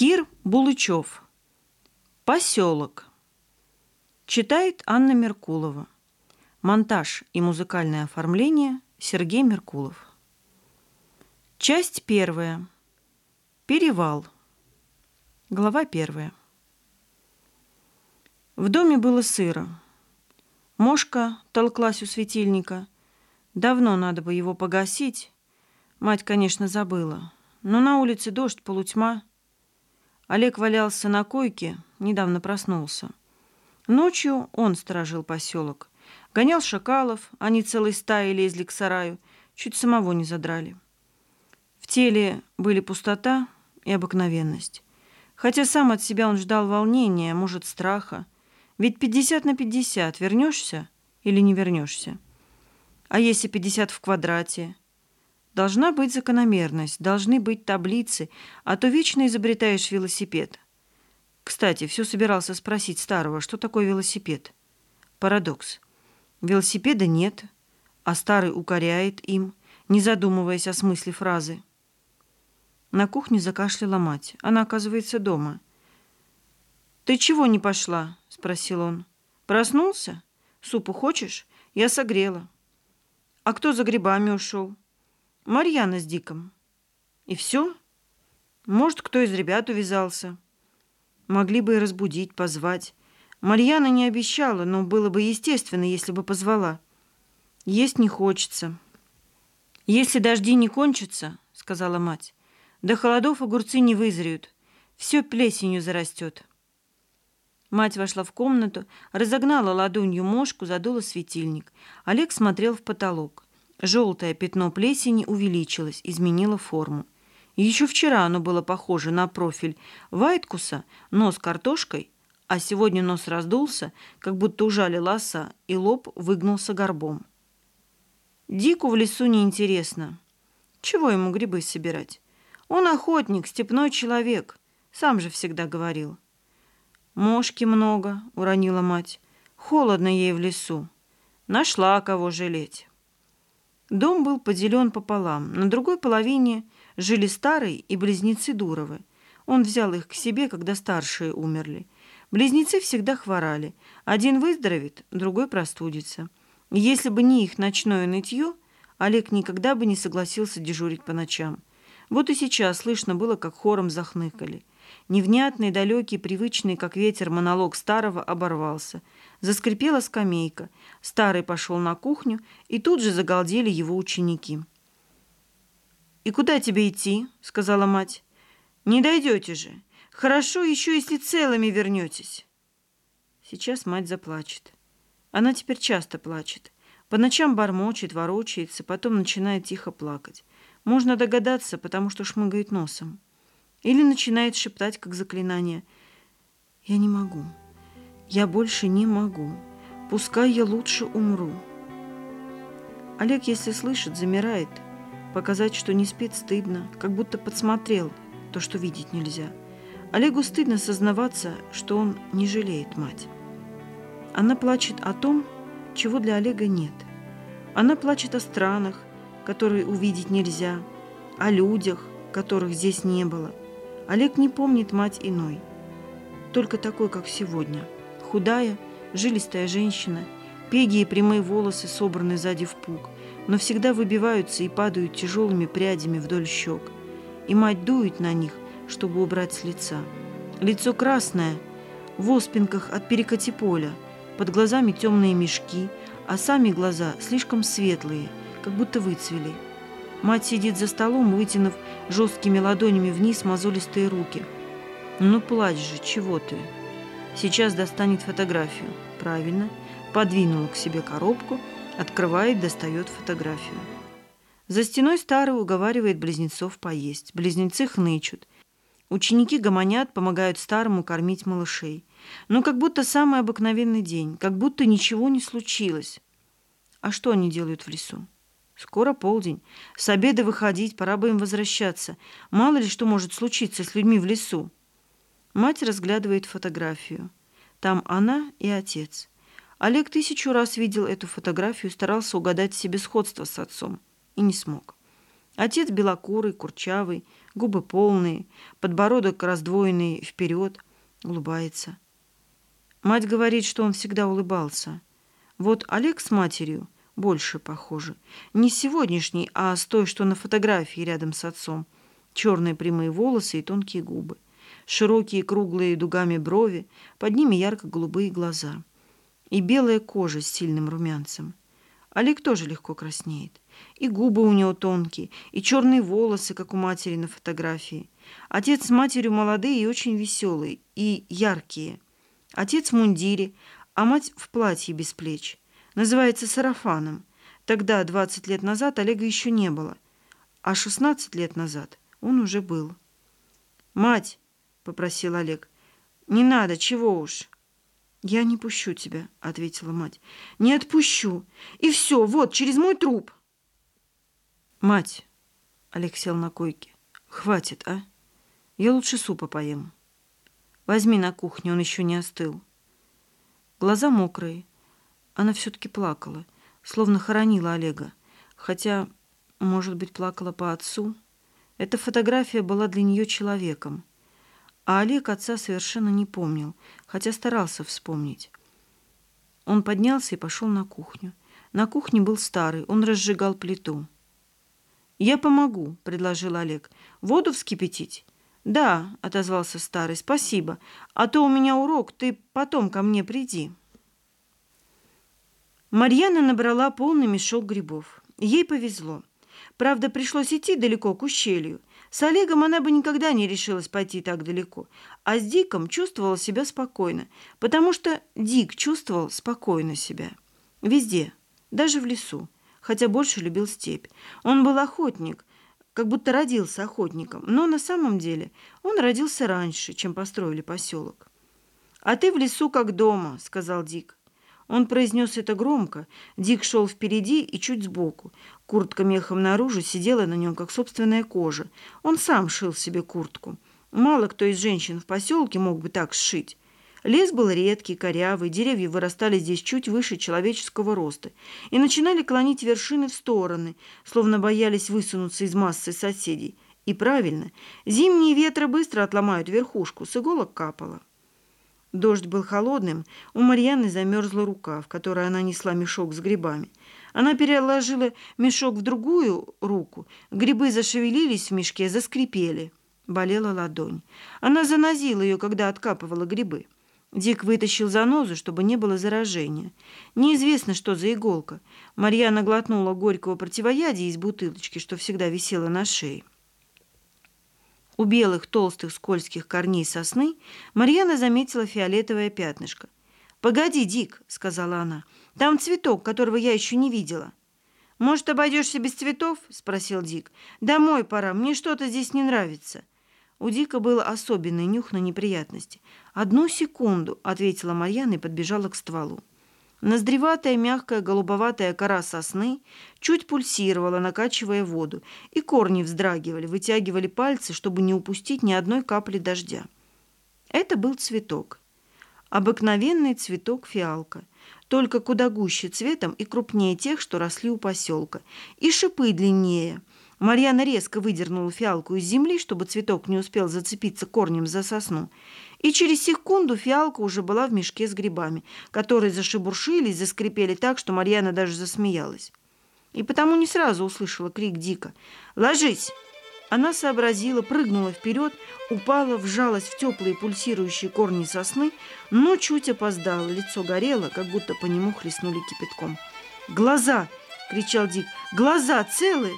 Кир Булычев. Поселок. Читает Анна Меркулова. Монтаж и музыкальное оформление Сергей Меркулов. Часть первая. Перевал. Глава первая. В доме было сыро. Мошка толклась у светильника. Давно надо бы его погасить. Мать, конечно, забыла. Но на улице дождь, полутьма. Олег валялся на койке, недавно проснулся. Ночью он сторожил поселок. Гонял шакалов, они целой стаей лезли к сараю, чуть самого не задрали. В теле были пустота и обыкновенность. Хотя сам от себя он ждал волнения, может, страха. Ведь 50 на 50 вернешься или не вернешься? А если 50 в квадрате? Должна быть закономерность, должны быть таблицы, а то вечно изобретаешь велосипед. Кстати, все собирался спросить старого, что такое велосипед. Парадокс. Велосипеда нет, а старый укоряет им, не задумываясь о смысле фразы. На кухне закашляла мать. Она, оказывается, дома. «Ты чего не пошла?» – спросил он. «Проснулся? Супу хочешь? Я согрела». «А кто за грибами ушел?» Марьяна с Диком. И все? Может, кто из ребят увязался. Могли бы и разбудить, позвать. Марьяна не обещала, но было бы естественно, если бы позвала. Есть не хочется. Если дожди не кончатся, сказала мать, до холодов огурцы не вызреют. Все плесенью зарастет. Мать вошла в комнату, разогнала ладонью мошку, задула светильник. Олег смотрел в потолок. Желтое пятно плесени увеличилось, изменило форму. Еще вчера оно было похоже на профиль Вайткуса, нос картошкой, а сегодня нос раздулся, как будто ужалил оса, и лоб выгнулся горбом. Дику в лесу неинтересно. Чего ему грибы собирать? Он охотник, степной человек. Сам же всегда говорил. «Мошки много», — уронила мать. «Холодно ей в лесу. Нашла кого жалеть». Дом был поделен пополам. На другой половине жили старый и близнецы Дуровы. Он взял их к себе, когда старшие умерли. Близнецы всегда хворали. Один выздоровеет, другой простудится. Если бы не их ночное нытье, Олег никогда бы не согласился дежурить по ночам. Вот и сейчас слышно было, как хором захныкали. Невнятный, далекий, привычный, как ветер, монолог старого оборвался. Заскрипела скамейка. Старый пошел на кухню, и тут же загалдели его ученики. «И куда тебе идти?» — сказала мать. «Не дойдете же. Хорошо еще, если целыми вернетесь». Сейчас мать заплачет. Она теперь часто плачет. По ночам бормочет, ворочается, потом начинает тихо плакать. Можно догадаться, потому что шмыгает носом. Или начинает шептать, как заклинание. «Я не могу. Я больше не могу. Пускай я лучше умру». Олег, если слышит, замирает. Показать, что не спит, стыдно, как будто подсмотрел то, что видеть нельзя. Олегу стыдно сознаваться, что он не жалеет мать. Она плачет о том, чего для Олега нет. Она плачет о странах, которые увидеть нельзя, о людях, которых здесь не было, Олег не помнит мать иной, только такой, как сегодня. Худая, жилистая женщина, пегие прямые волосы собраны сзади в пук, но всегда выбиваются и падают тяжелыми прядями вдоль щек. И мать дует на них, чтобы убрать с лица. Лицо красное, в оспинках от перекати под глазами темные мешки, а сами глаза слишком светлые, как будто выцвели. Мать сидит за столом, вытянув жесткими ладонями вниз мозолистые руки. «Ну, плачь же, чего ты?» Сейчас достанет фотографию. Правильно. Подвинула к себе коробку, открывает, достает фотографию. За стеной старый уговаривает близнецов поесть. Близнецы хнычут. Ученики гомонят, помогают старому кормить малышей. Но как будто самый обыкновенный день, как будто ничего не случилось. А что они делают в лесу? Скоро полдень. С обеда выходить, пора бы им возвращаться. Мало ли что может случиться с людьми в лесу. Мать разглядывает фотографию. Там она и отец. Олег тысячу раз видел эту фотографию, старался угадать себе сходство с отцом. И не смог. Отец белокурый, курчавый, губы полные, подбородок раздвоенный вперед, улыбается. Мать говорит, что он всегда улыбался. Вот Олег с матерью больше похожи. Не сегодняшний, а с той, что на фотографии рядом с отцом. Черные прямые волосы и тонкие губы. Широкие круглые дугами брови, под ними ярко-голубые глаза. И белая кожа с сильным румянцем. Олег тоже легко краснеет. И губы у него тонкие, и черные волосы, как у матери на фотографии. Отец с матерью молодые и очень веселые, и яркие. Отец в мундире, а мать в платье без плеч. Называется сарафаном. Тогда, 20 лет назад, Олега еще не было. А 16 лет назад он уже был. «Мать!» — попросил Олег. «Не надо, чего уж!» «Я не пущу тебя», — ответила мать. «Не отпущу. И все, вот, через мой труп». «Мать», — Олег сел на койке, — «хватит, а? Я лучше супа поем. Возьми на кухне, он еще не остыл». Глаза мокрые. Она все-таки плакала, словно хоронила Олега. Хотя, может быть, плакала по отцу. Эта фотография была для нее человеком. А Олег отца совершенно не помнил, хотя старался вспомнить. Он поднялся и пошел на кухню. На кухне был старый, он разжигал плиту. «Я помогу», — предложил Олег. «Воду вскипятить?» «Да», — отозвался старый, — «спасибо. А то у меня урок, ты потом ко мне приди». Марьяна набрала полный мешок грибов. Ей повезло. Правда, пришлось идти далеко к ущелью. С Олегом она бы никогда не решилась пойти так далеко, а с Диком чувствовала себя спокойно, потому что Дик чувствовал спокойно себя. Везде, даже в лесу, хотя больше любил степь. Он был охотник, как будто родился охотником, но на самом деле он родился раньше, чем построили поселок. «А ты в лесу как дома», — сказал Дик. Он произнес это громко. Дик шел впереди и чуть сбоку. Куртка мехом наружу сидела на нем, как собственная кожа. Он сам шил себе куртку. Мало кто из женщин в поселке мог бы так сшить. Лес был редкий, корявый, деревья вырастали здесь чуть выше человеческого роста и начинали клонить вершины в стороны, словно боялись высунуться из массы соседей. И правильно, зимние ветры быстро отломают верхушку, с иголок капало. Дождь был холодным, у Марьяны замерзла рука, в которой она несла мешок с грибами. Она переложила мешок в другую руку. Грибы зашевелились в мешке, заскрипели. Болела ладонь. Она занозила ее, когда откапывала грибы. Дик вытащил занозу, чтобы не было заражения. Неизвестно, что за иголка. Марьяна глотнула горького противоядия из бутылочки, что всегда висела на шее. У белых толстых скользких корней сосны Марьяна заметила фиолетовое пятнышко. «Погоди, Дик», — сказала она, — «там цветок, которого я еще не видела». «Может, обойдешься без цветов?» — спросил Дик. «Домой пора, мне что-то здесь не нравится». У Дика был особенный нюх на неприятности. «Одну секунду», — ответила Марьяна и подбежала к стволу. Ноздреватая, мягкая, голубоватая кора сосны чуть пульсировала, накачивая воду, и корни вздрагивали, вытягивали пальцы, чтобы не упустить ни одной капли дождя. Это был цветок. Обыкновенный цветок фиалка, только куда гуще цветом и крупнее тех, что росли у поселка, и шипы длиннее – Марьяна резко выдернула фиалку из земли, чтобы цветок не успел зацепиться корнем за сосну. И через секунду фиалка уже была в мешке с грибами, которые зашебуршились, заскрипели так, что Марьяна даже засмеялась. И потому не сразу услышала крик Дика. «Ложись!» Она сообразила, прыгнула вперед, упала, вжалась в теплые пульсирующие корни сосны, но чуть опоздала, лицо горело, как будто по нему хлестнули кипятком. «Глаза!» — кричал Дик. «Глаза целые!»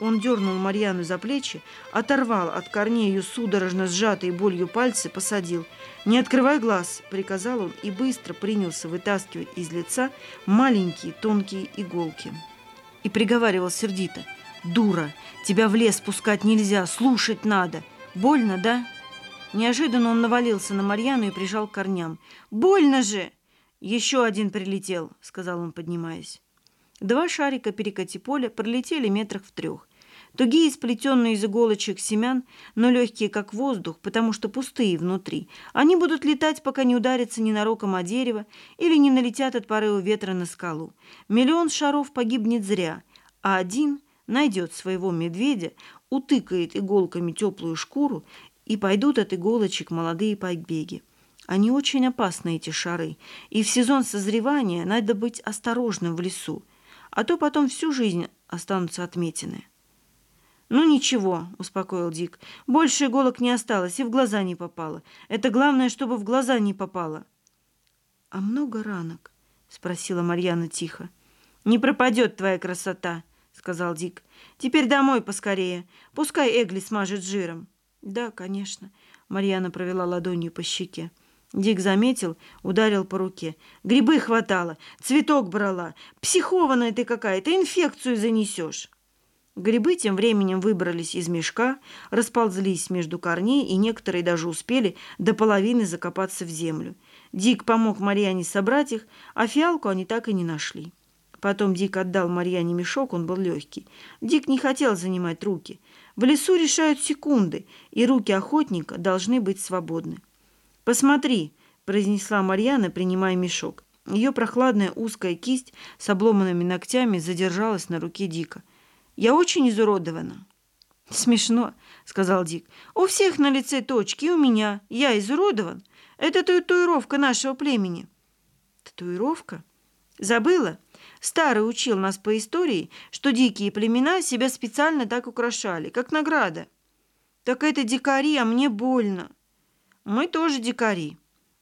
Он дернул Марьяну за плечи, оторвал от корней ее судорожно сжатые болью пальцы, посадил. «Не открывай глаз!» – приказал он и быстро принялся вытаскивать из лица маленькие тонкие иголки. И приговаривал сердито. «Дура! Тебя в лес пускать нельзя, слушать надо! Больно, да?» Неожиданно он навалился на Марьяну и прижал к корням. «Больно же!» «Еще один прилетел», — сказал он, поднимаясь. Два шарика перекати поля пролетели метрах в трех. Тугие, сплетенные из иголочек семян, но легкие, как воздух, потому что пустые внутри. Они будут летать, пока не ударятся ненароком о дерево или не налетят от порыва ветра на скалу. Миллион шаров погибнет зря, а один найдет своего медведя, утыкает иголками теплую шкуру, и пойдут от иголочек молодые побеги. Они очень опасны, эти шары, и в сезон созревания надо быть осторожным в лесу, а то потом всю жизнь останутся отметины. «Ну ничего», — успокоил Дик, — «больше иголок не осталось и в глаза не попало. Это главное, чтобы в глаза не попало». «А много ранок?» — спросила Марьяна тихо. «Не пропадет твоя красота», — сказал Дик. «Теперь домой поскорее. Пускай Эгли смажет жиром». «Да, конечно», — Марьяна провела ладонью по щеке. Дик заметил, ударил по руке. «Грибы хватало, цветок брала. Психованная ты какая-то, инфекцию занесешь». Грибы тем временем выбрались из мешка, расползлись между корней, и некоторые даже успели до половины закопаться в землю. Дик помог Марьяне собрать их, а фиалку они так и не нашли. Потом Дик отдал Марьяне мешок, он был легкий. Дик не хотел занимать руки. В лесу решают секунды, и руки охотника должны быть свободны. «Посмотри», – произнесла Марьяна, принимая мешок. Ее прохладная узкая кисть с обломанными ногтями задержалась на руке Дика – я очень изуродована». «Смешно», — сказал Дик. «У всех на лице точки, у меня. Я изуродован. Это татуировка нашего племени». «Татуировка? Забыла?» Старый учил нас по истории, что дикие племена себя специально так украшали, как награда. «Так это дикари, а мне больно». «Мы тоже дикари».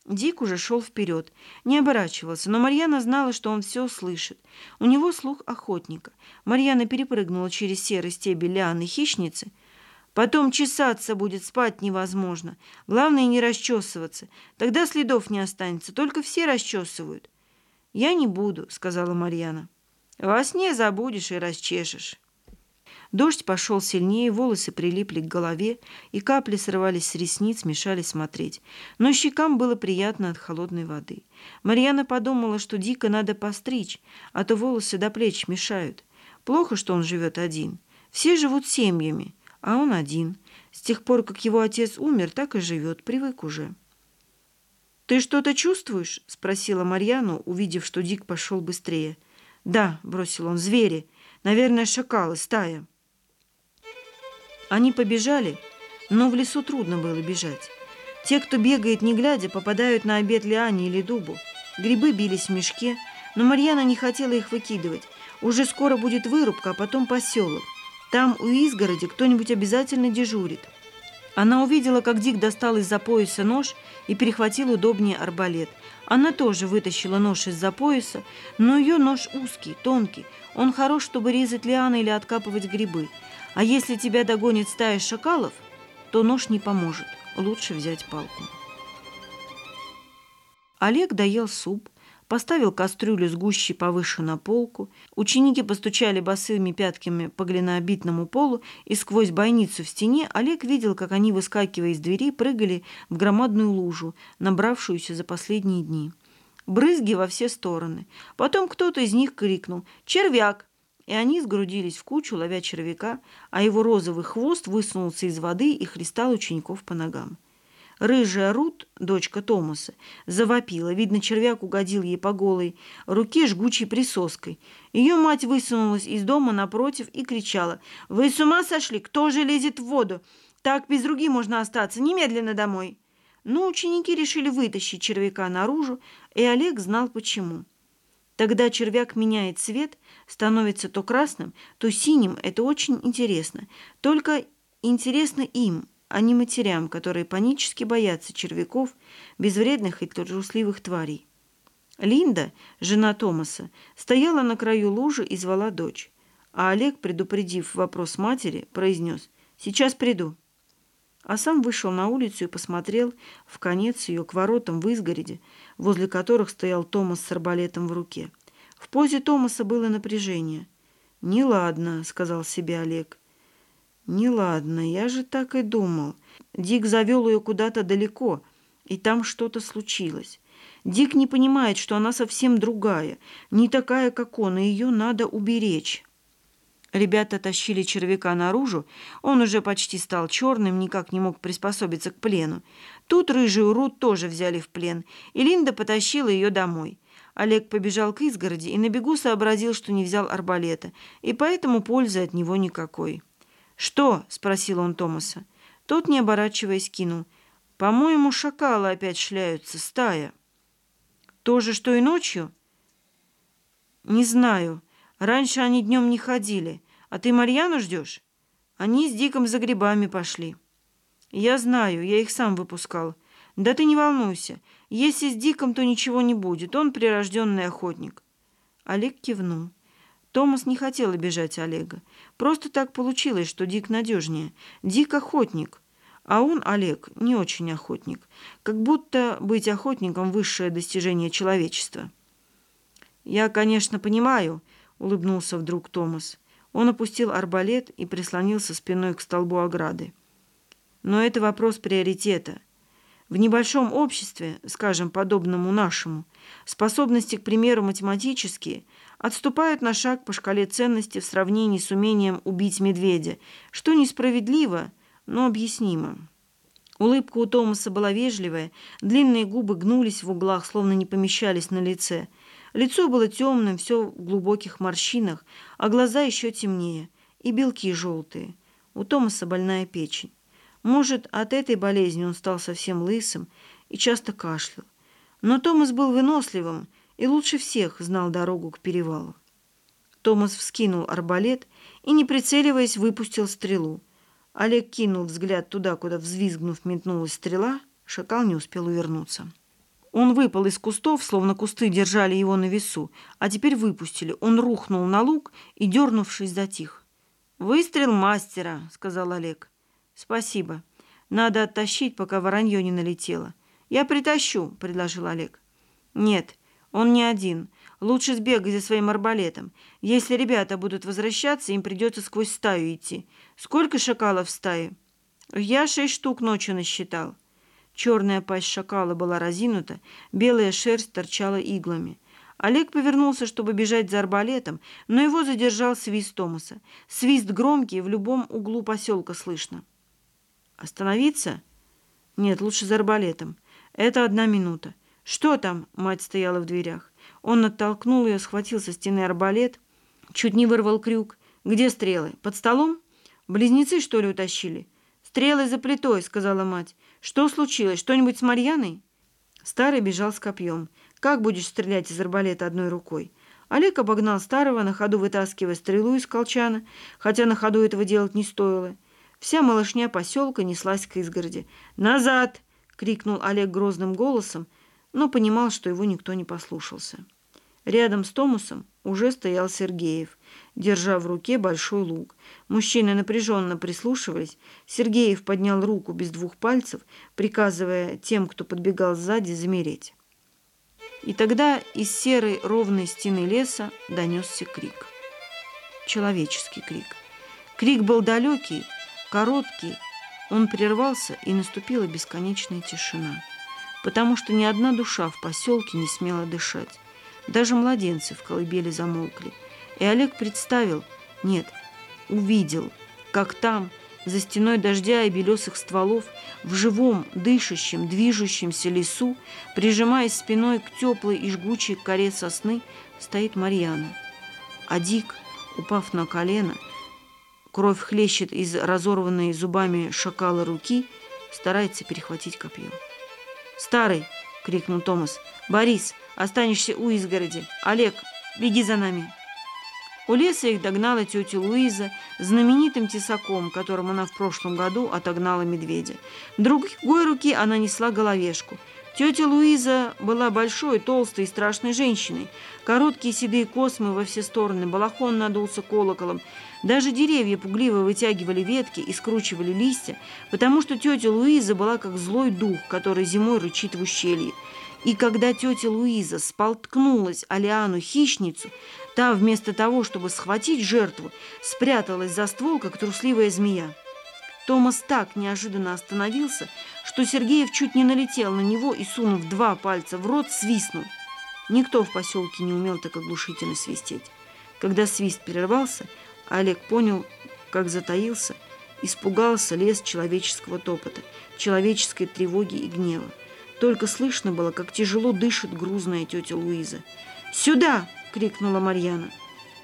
Дик уже шел вперед, не оборачивался, но Марьяна знала, что он все слышит. У него слух охотника. Марьяна перепрыгнула через серый стебель лианы хищницы. Потом чесаться будет, спать невозможно. Главное не расчесываться. Тогда следов не останется, только все расчесывают. «Я не буду», — сказала Марьяна. «Во сне забудешь и расчешешь». Дождь пошел сильнее, волосы прилипли к голове, и капли срывались с ресниц, мешали смотреть. Но щекам было приятно от холодной воды. Марьяна подумала, что дико надо постричь, а то волосы до плеч мешают. Плохо, что он живет один. Все живут семьями, а он один. С тех пор, как его отец умер, так и живет, привык уже. «Ты что-то чувствуешь?» – спросила Марьяну, увидев, что Дик пошел быстрее. «Да», – бросил он, – «звери. Наверное, шакалы, стая». Они побежали, но в лесу трудно было бежать. Те, кто бегает не глядя, попадают на обед лиане или дубу. Грибы бились в мешке, но Марьяна не хотела их выкидывать. Уже скоро будет вырубка, а потом поселок. Там у изгороди кто-нибудь обязательно дежурит. Она увидела, как Дик достал из-за пояса нож и перехватил удобнее арбалет. Она тоже вытащила нож из-за пояса, но ее нож узкий, тонкий. Он хорош, чтобы резать лианы или откапывать грибы. А если тебя догонит стая шакалов, то нож не поможет. Лучше взять палку. Олег доел суп, поставил кастрюлю с гущей повыше на полку. Ученики постучали босыми пятками по глинообитному полу, и сквозь бойницу в стене Олег видел, как они, выскакивая из двери, прыгали в громадную лужу, набравшуюся за последние дни. Брызги во все стороны. Потом кто-то из них крикнул «Червяк!» И они сгрудились в кучу, ловя червяка, а его розовый хвост высунулся из воды и хлестал учеников по ногам. Рыжая Рут, дочка Томаса, завопила. Видно, червяк угодил ей по голой руке жгучей присоской. Ее мать высунулась из дома напротив и кричала. «Вы с ума сошли? Кто же лезет в воду? Так без руки можно остаться. Немедленно домой!» Но ученики решили вытащить червяка наружу, и Олег знал почему. Тогда червяк меняет цвет, становится то красным, то синим. Это очень интересно. Только интересно им, а не матерям, которые панически боятся червяков, безвредных и трусливых тварей. Линда, жена Томаса, стояла на краю лужи и звала дочь. А Олег, предупредив вопрос матери, произнес «Сейчас приду». А сам вышел на улицу и посмотрел в конец ее к воротам в изгороде, возле которых стоял Томас с арбалетом в руке. В позе Томаса было напряжение. «Неладно», — сказал себе Олег. «Неладно, я же так и думал. Дик завел ее куда-то далеко, и там что-то случилось. Дик не понимает, что она совсем другая, не такая, как он, и ее надо уберечь». Ребята тащили червяка наружу, он уже почти стал черным, никак не мог приспособиться к плену. Тут рыжую Рут тоже взяли в плен, и Линда потащила ее домой. Олег побежал к изгороди и на бегу сообразил, что не взял арбалета, и поэтому пользы от него никакой. «Что?» – спросил он Томаса. Тот, не оборачиваясь, кинул. «По-моему, шакалы опять шляются, стая». «То же, что и ночью?» «Не знаю. Раньше они днем не ходили. А ты Марьяну ждешь?» «Они с Диком за грибами пошли». «Я знаю, я их сам выпускал. Да ты не волнуйся. Если с Диком, то ничего не будет. Он прирожденный охотник». Олег кивнул. Томас не хотел обижать Олега. Просто так получилось, что Дик надежнее. Дик охотник. А он, Олег, не очень охотник. Как будто быть охотником – высшее достижение человечества. «Я, конечно, понимаю», – улыбнулся вдруг Томас. Он опустил арбалет и прислонился спиной к столбу ограды. «Но это вопрос приоритета – в небольшом обществе, скажем, подобному нашему, способности, к примеру, математические, отступают на шаг по шкале ценности в сравнении с умением убить медведя, что несправедливо, но объяснимо. Улыбка у Томаса была вежливая, длинные губы гнулись в углах, словно не помещались на лице. Лицо было темным, все в глубоких морщинах, а глаза еще темнее, и белки желтые. У Томаса больная печень. Может, от этой болезни он стал совсем лысым и часто кашлял. Но Томас был выносливым и лучше всех знал дорогу к перевалу. Томас вскинул арбалет и, не прицеливаясь, выпустил стрелу. Олег кинул взгляд туда, куда, взвизгнув, метнулась стрела. Шакал не успел увернуться. Он выпал из кустов, словно кусты держали его на весу, а теперь выпустили. Он рухнул на луг и, дернувшись, затих. «Выстрел мастера», — сказал Олег. «Спасибо. Надо оттащить, пока воронье не налетело». «Я притащу», — предложил Олег. «Нет, он не один. Лучше сбегай за своим арбалетом. Если ребята будут возвращаться, им придется сквозь стаю идти. Сколько шакалов в стае?» «Я шесть штук ночью насчитал». Черная пасть шакала была разинута, белая шерсть торчала иглами. Олег повернулся, чтобы бежать за арбалетом, но его задержал свист Томаса. Свист громкий, в любом углу поселка слышно. Остановиться? Нет, лучше за арбалетом. Это одна минута. Что там? Мать стояла в дверях. Он оттолкнул ее, схватил со стены арбалет, чуть не вырвал крюк. Где стрелы? Под столом? Близнецы, что ли, утащили? Стрелы за плитой, сказала мать. Что случилось? Что-нибудь с Марьяной? Старый бежал с копьем. Как будешь стрелять из арбалета одной рукой? Олег обогнал старого, на ходу вытаскивая стрелу из колчана, хотя на ходу этого делать не стоило. Вся малышня поселка неслась к изгороди. «Назад!» — крикнул Олег грозным голосом, но понимал, что его никто не послушался. Рядом с Томусом уже стоял Сергеев, держа в руке большой лук. Мужчины напряженно прислушивались. Сергеев поднял руку без двух пальцев, приказывая тем, кто подбегал сзади, замереть. И тогда из серой ровной стены леса донесся крик. Человеческий крик. Крик был далекий, Короткий, он прервался, и наступила бесконечная тишина, потому что ни одна душа в поселке не смела дышать. Даже младенцы в колыбели замолкли. И Олег представил, нет, увидел, как там, за стеной дождя и белесых стволов, в живом, дышащем, движущемся лесу, прижимаясь спиной к теплой и жгучей коре сосны, стоит Марьяна. А Дик, упав на колено, Кровь хлещет из разорванной зубами шакала руки, старается перехватить копье. «Старый!» — крикнул Томас. «Борис, останешься у изгороди. Олег, беги за нами!» У леса их догнала тетя Луиза знаменитым тесаком, которым она в прошлом году отогнала медведя. Другой руки она несла головешку — Тетя Луиза была большой, толстой и страшной женщиной. Короткие седые космы во все стороны, балахон надулся колоколом. Даже деревья пугливо вытягивали ветки и скручивали листья, потому что тетя Луиза была как злой дух, который зимой рычит в ущелье. И когда тетя Луиза сполткнулась о Лиану хищницу, та вместо того, чтобы схватить жертву, спряталась за ствол, как трусливая змея. Томас так неожиданно остановился, что Сергеев чуть не налетел на него и, сунув два пальца в рот, свистнул. Никто в поселке не умел так оглушительно свистеть. Когда свист прервался, Олег понял, как затаился, испугался лес человеческого топота, человеческой тревоги и гнева. Только слышно было, как тяжело дышит грузная тетя Луиза. «Сюда!» — крикнула Марьяна.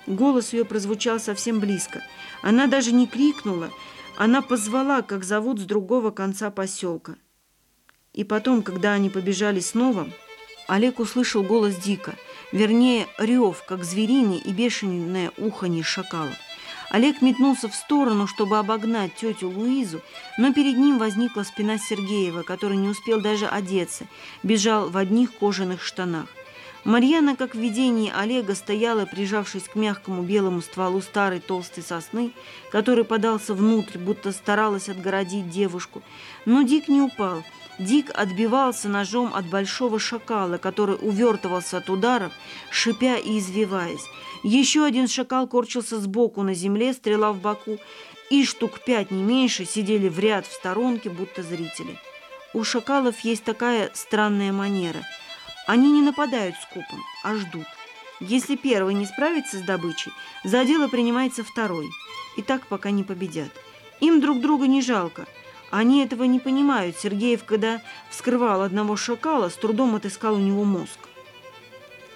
Голос ее прозвучал совсем близко. Она даже не крикнула, она позвала, как зовут с другого конца поселка. И потом, когда они побежали снова, Олег услышал голос Дика, вернее, рев, как звериный и бешеное уханье шакала. Олег метнулся в сторону, чтобы обогнать тетю Луизу, но перед ним возникла спина Сергеева, который не успел даже одеться, бежал в одних кожаных штанах. Марьяна, как в видении Олега, стояла, прижавшись к мягкому белому стволу старой толстой сосны, который подался внутрь, будто старалась отгородить девушку. Но Дик не упал. Дик отбивался ножом от большого шакала, который увертывался от ударов, шипя и извиваясь. Еще один шакал корчился сбоку на земле, стрела в боку, и штук пять, не меньше, сидели в ряд в сторонке, будто зрители. У шакалов есть такая странная манера – они не нападают скопом, а ждут. Если первый не справится с добычей, за дело принимается второй. И так пока не победят. Им друг друга не жалко. Они этого не понимают. Сергеев, когда вскрывал одного шакала, с трудом отыскал у него мозг.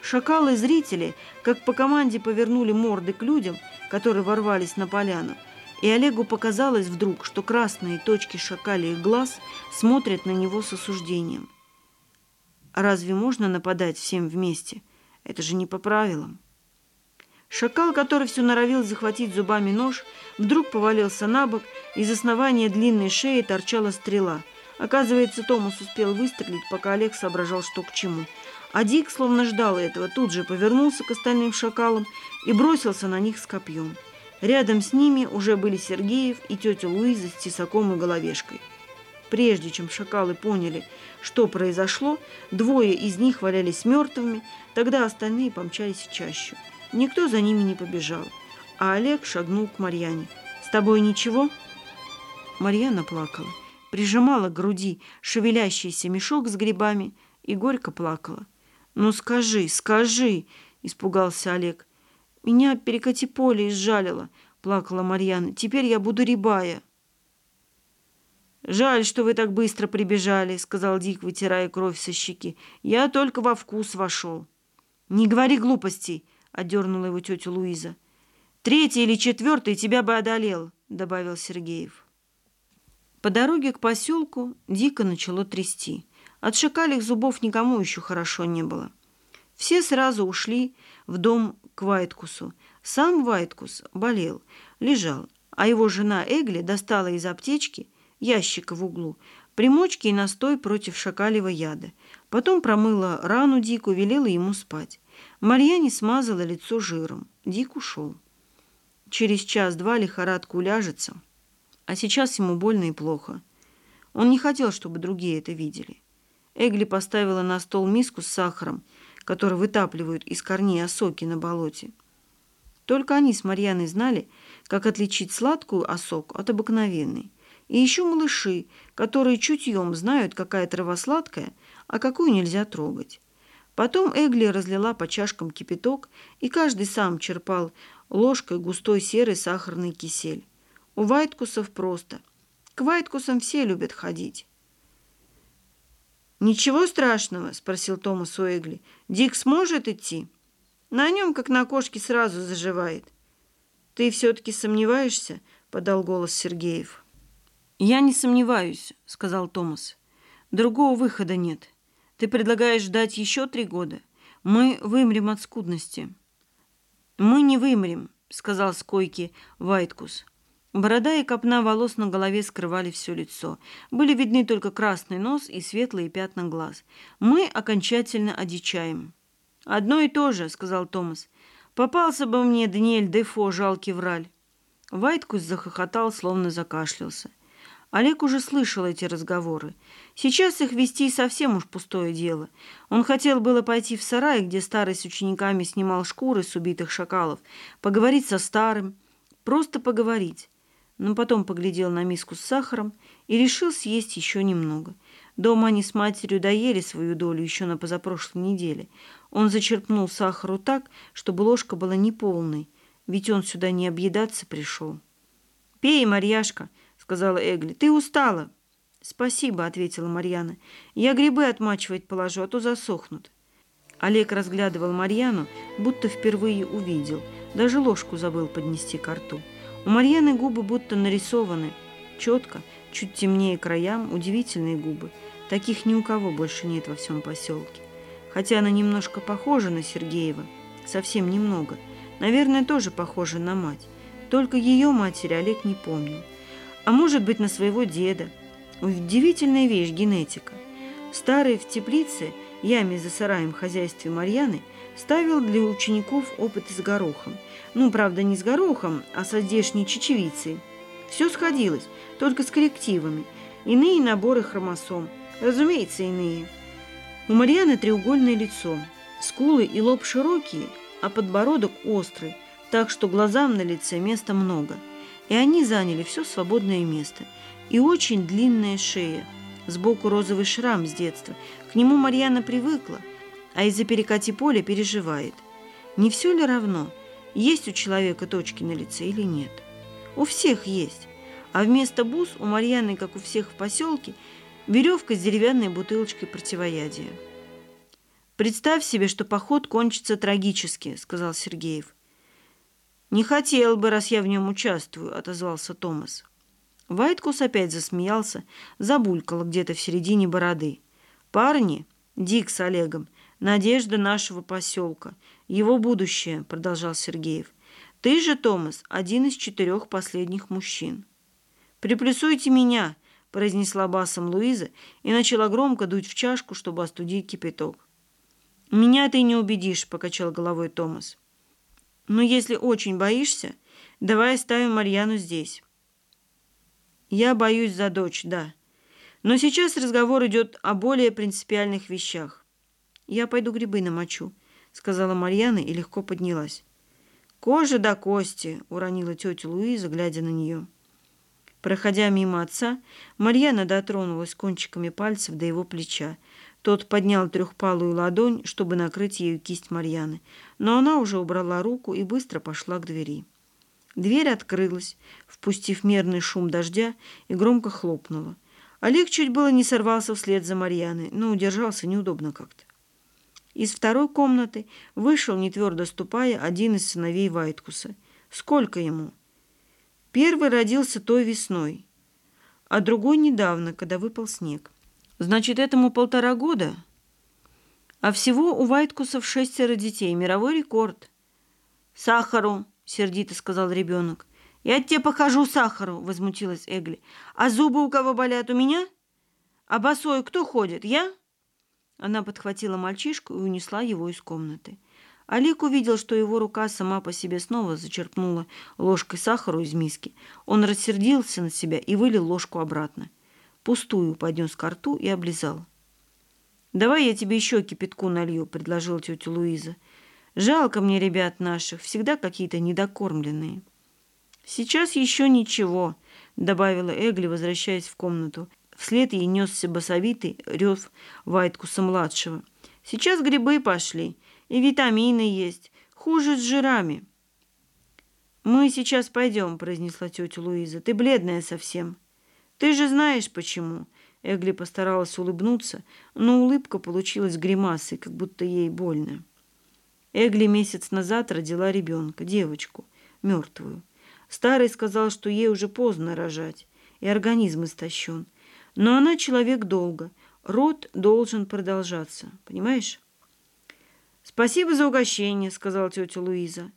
Шакалы-зрители, как по команде, повернули морды к людям, которые ворвались на поляну, и Олегу показалось вдруг, что красные точки шакалиих глаз смотрят на него с осуждением. А разве можно нападать всем вместе? Это же не по правилам. Шакал, который все норовил захватить зубами нож, вдруг повалился на бок, из основания длинной шеи торчала стрела. Оказывается, Томас успел выстрелить, пока Олег соображал, что к чему. А Дик, словно ждал этого, тут же повернулся к остальным шакалам и бросился на них с копьем. Рядом с ними уже были Сергеев и тетя Луиза с тесаком и головешкой. Прежде чем шакалы поняли, что произошло, двое из них валялись мертвыми, тогда остальные помчались в чащу. Никто за ними не побежал, а Олег шагнул к Марьяне. «С тобой ничего?» Марьяна плакала, прижимала к груди шевелящийся мешок с грибами и горько плакала. «Ну скажи, скажи!» – испугался Олег. «Меня перекати поле изжалило», – плакала Марьяна. «Теперь я буду рябая». «Жаль, что вы так быстро прибежали», — сказал Дик, вытирая кровь со щеки. «Я только во вкус вошел». «Не говори глупостей», — одернула его тетя Луиза. «Третий или четвертый тебя бы одолел», — добавил Сергеев. По дороге к поселку дико начало трясти. От шакалих зубов никому еще хорошо не было. Все сразу ушли в дом к Вайткусу. Сам Вайткус болел, лежал, а его жена Эгли достала из аптечки ящика в углу, примочки и настой против шакалевого яда. Потом промыла рану Дику, велела ему спать. Марьяне смазала лицо жиром. Дик ушел. Через час-два лихорадка уляжется, а сейчас ему больно и плохо. Он не хотел, чтобы другие это видели. Эгли поставила на стол миску с сахаром, который вытапливают из корней осоки на болоте. Только они с Марьяной знали, как отличить сладкую осоку от обыкновенной – и еще малыши, которые чутьем знают, какая трава сладкая, а какую нельзя трогать. Потом Эгли разлила по чашкам кипяток, и каждый сам черпал ложкой густой серый сахарный кисель. У Вайткусов просто. К Вайткусам все любят ходить. «Ничего страшного?» – спросил Томас у Эгли. «Дик сможет идти?» «На нем, как на кошке, сразу заживает». «Ты все-таки сомневаешься?» – подал голос Сергеев. «Я не сомневаюсь», — сказал Томас. «Другого выхода нет. Ты предлагаешь ждать еще три года? Мы вымрем от скудности». «Мы не вымрем», — сказал с койки Вайткус. Борода и копна волос на голове скрывали все лицо. Были видны только красный нос и светлые пятна глаз. «Мы окончательно одичаем». «Одно и то же», — сказал Томас. «Попался бы мне Даниэль Дефо, жалкий враль». Вайткус захохотал, словно закашлялся. Олег уже слышал эти разговоры. Сейчас их вести совсем уж пустое дело. Он хотел было пойти в сарай, где старый с учениками снимал шкуры с убитых шакалов, поговорить со старым, просто поговорить. Но потом поглядел на миску с сахаром и решил съесть еще немного. Дома они с матерью доели свою долю еще на позапрошлой неделе. Он зачерпнул сахару так, чтобы ложка была неполной, ведь он сюда не объедаться пришел. «Пей, Марьяшка!» Сказала Эгли. «Ты устала». «Спасибо», — ответила Марьяна. «Я грибы отмачивать положу, а то засохнут». Олег разглядывал Марьяну, будто впервые увидел. Даже ложку забыл поднести к рту. У Марьяны губы будто нарисованы. Четко, чуть темнее краям, удивительные губы. Таких ни у кого больше нет во всем поселке. Хотя она немножко похожа на Сергеева. Совсем немного. Наверное, тоже похожа на мать. Только ее матери Олег не помнил. А может быть, на своего деда. Удивительная вещь генетика. Старый в теплице – яме за сараем в хозяйстве Марьяны ставил для учеников опыты с горохом. Ну, правда, не с горохом, а со здешней чечевицей. Все сходилось, только с коррективами. Иные наборы хромосом. Разумеется, иные. У Марьяны треугольное лицо. Скулы и лоб широкие, а подбородок острый, так что глазам на лице места много. И они заняли все свободное место. И очень длинная шея – Сбоку розовый шрам с детства. К нему Марьяна привыкла, а из-за перекати поля переживает. Не все ли равно, есть у человека точки на лице или нет? У всех есть. А вместо бус у Марьяны, как у всех в поселке, веревка с деревянной бутылочкой противоядия. «Представь себе, что поход кончится трагически», — сказал Сергеев. «Не хотел бы, раз я в нем участвую», — отозвался Томас. Вайткус опять засмеялся, забулькал где-то в середине бороды. «Парни, Дик с Олегом, надежда нашего поселка, его будущее», — продолжал Сергеев. «Ты же, Томас, один из четырех последних мужчин». «Приплюсуйте меня», — произнесла басом Луиза и начала громко дуть в чашку, чтобы остудить кипяток. «Меня ты не убедишь», — покачал головой Томас. «Но если очень боишься, давай оставим Марьяну здесь». Я боюсь за дочь, да. Но сейчас разговор идет о более принципиальных вещах. Я пойду грибы намочу, сказала Марьяна и легко поднялась. Кожа до кости, уронила тетя Луиза, глядя на нее. Проходя мимо отца, Марьяна дотронулась кончиками пальцев до его плеча. Тот поднял трехпалую ладонь, чтобы накрыть ею кисть Марьяны, но она уже убрала руку и быстро пошла к двери. Дверь открылась, впустив мерный шум дождя, и громко хлопнула. Олег чуть было не сорвался вслед за Марьяной, но удержался неудобно как-то. Из второй комнаты вышел, не твердо ступая, один из сыновей Вайткуса. Сколько ему? Первый родился той весной, а другой недавно, когда выпал снег. Значит, этому полтора года? А всего у Вайткусов шестеро детей. Мировой рекорд. Сахару – сердито сказал ребенок. «Я тебе покажу сахару», — возмутилась Эгли. «А зубы у кого болят? У меня? А босой кто ходит? Я?» Она подхватила мальчишку и унесла его из комнаты. Алик увидел, что его рука сама по себе снова зачерпнула ложкой сахару из миски. Он рассердился на себя и вылил ложку обратно. Пустую поднес ко рту и облизал. «Давай я тебе еще кипятку налью», — предложила тетя Луиза. Жалко мне ребят наших, всегда какие-то недокормленные. Сейчас еще ничего, добавила Эгли, возвращаясь в комнату. Вслед ей несся басовитый рев Вайткуса-младшего. Сейчас грибы пошли, и витамины есть. Хуже с жирами. «Мы сейчас пойдем», — произнесла тетя Луиза. «Ты бледная совсем». «Ты же знаешь, почему». Эгли постаралась улыбнуться, но улыбка получилась гримасой, как будто ей больно. Эгли месяц назад родила ребенка, девочку, мертвую. Старый сказал, что ей уже поздно рожать, и организм истощен. Но она человек долго, род должен продолжаться, понимаешь? «Спасибо за угощение», — сказала тетя Луиза.